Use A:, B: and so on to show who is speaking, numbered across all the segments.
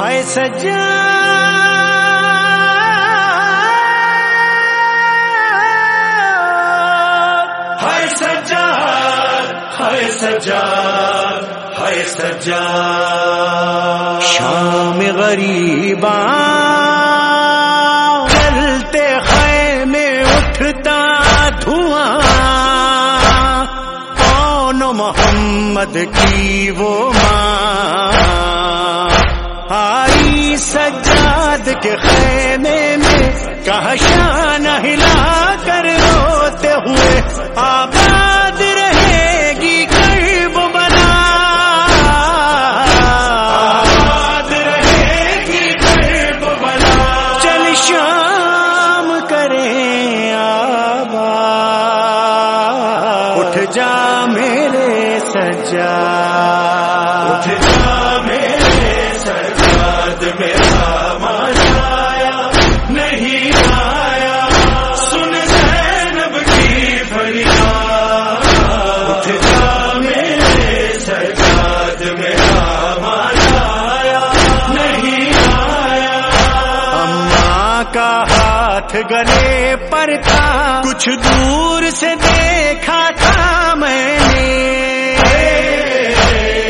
A: ہے سجا۔ ہے سجا۔ ہے سجا۔ ہے سجا۔ شام غریباں محمد کی وہ ماں۔ آئی سجاد کے خیمے میں کہاں شان ہلا کر روتے ہوئے آبا ہاتھ گلے پر تھا۔ کچھ دور سے دیکھا تھا میں نے۔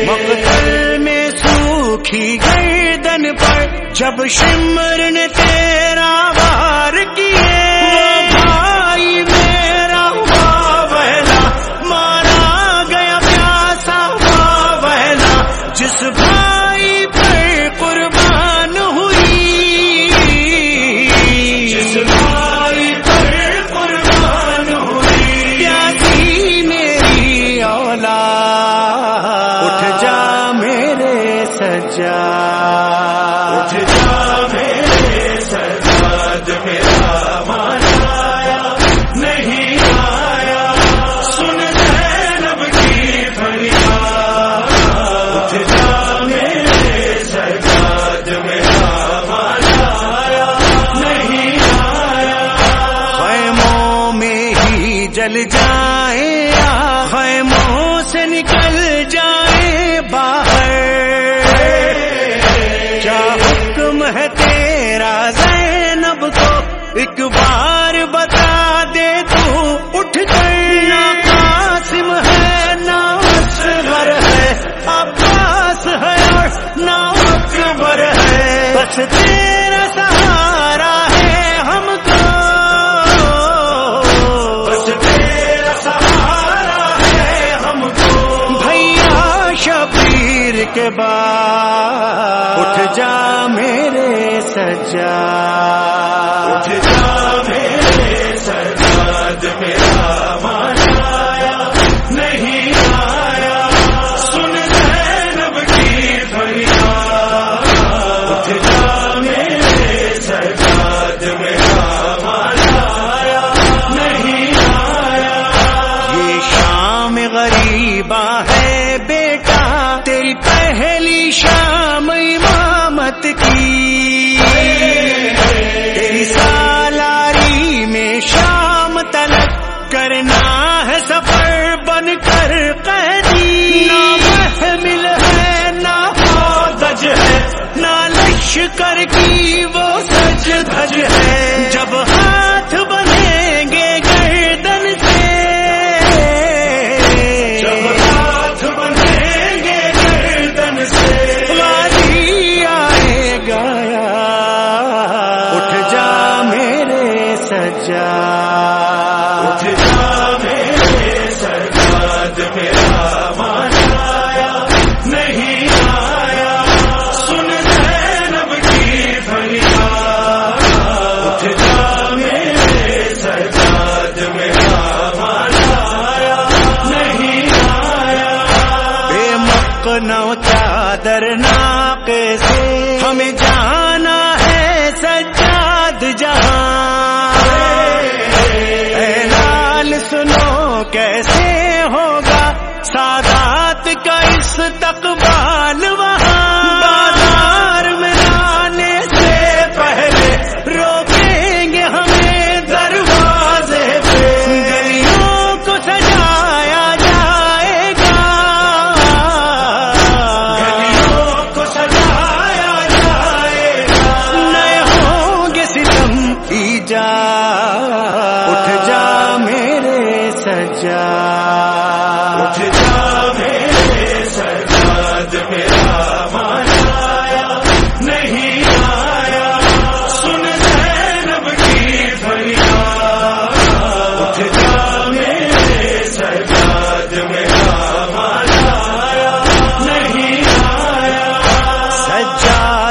A: مقتل میں سوکھی گردن پر جب شمر نے تیرا وار کیے جس بھائی جا, جا, جا, جا۔ ایک بار بتا دے تو اٹھ کرنا قاسم ہے، نا اکبر ہے، عباس ہے نا اکبر ہے۔ بس تیرے کے بعد اٹھ جا میرے سجا اٹھ جا ہے۔ کرنا سے ہمیں جان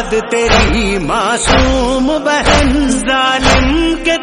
A: یاد تیری معصوم بہن ظالم کے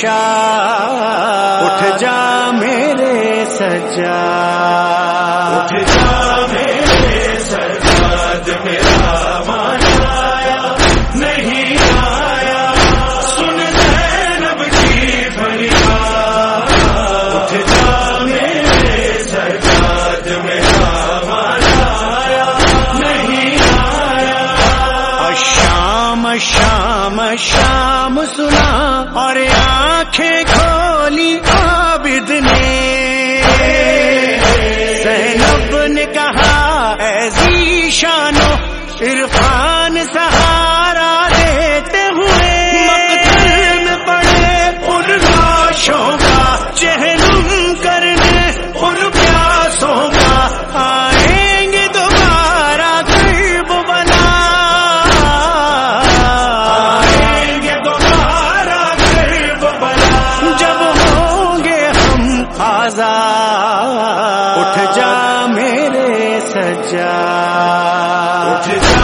A: شاہ اٹھ جا میرے سجا۔ اٹھ جا میرے سجاد میرا مایا نہیں آیا۔ سن کی فریاد۔ اٹھ جا میرے سجاد میرا مایا نہیں آیا۔ شام شام شام عرفان سہارا دیتے ہوئے مقتل میں پڑے ان لاشوں کا چہلم کرنے، ان پیاسوں کا آئیں گے دوبارہ قلب بنا۔ آئیں گے دوبارہ قلب بنا۔ جب ہوں گے ہم آزاد، اٹھ جا میرے سجا ساتھ